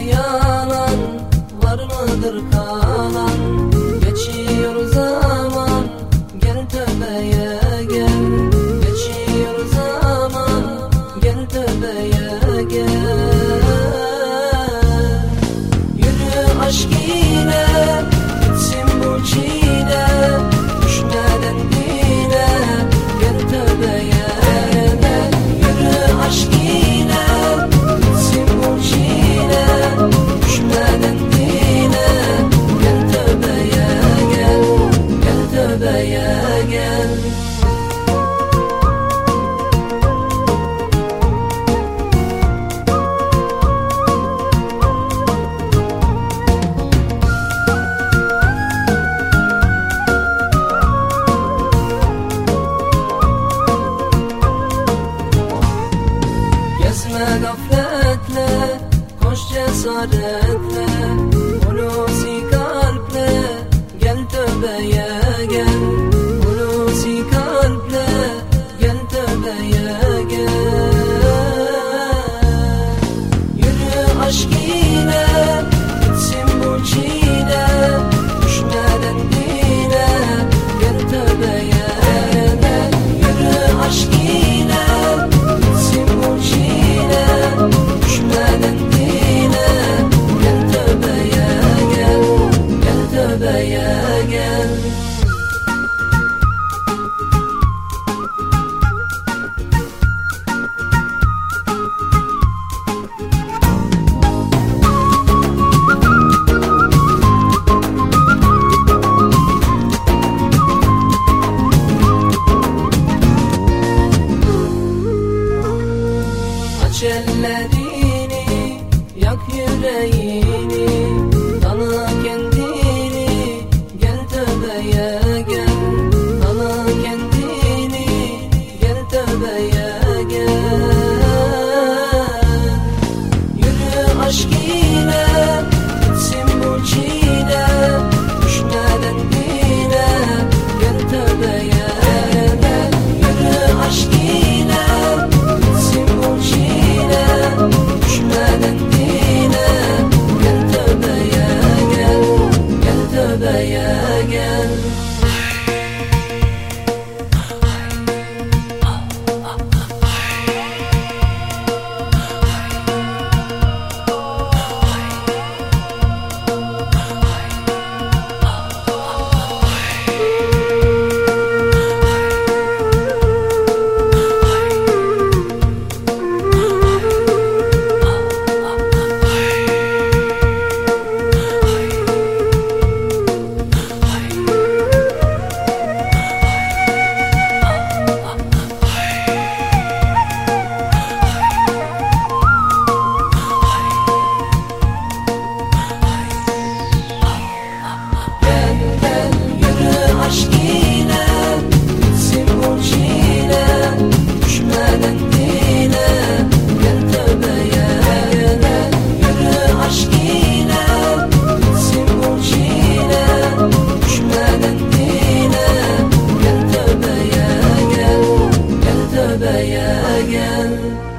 yalan var mıdır kalan? cesaretle Hulusi kalple gel tövbeye gel. Hulusi kalple gel tövbeye gel. Üç elle yak yüreğini. again.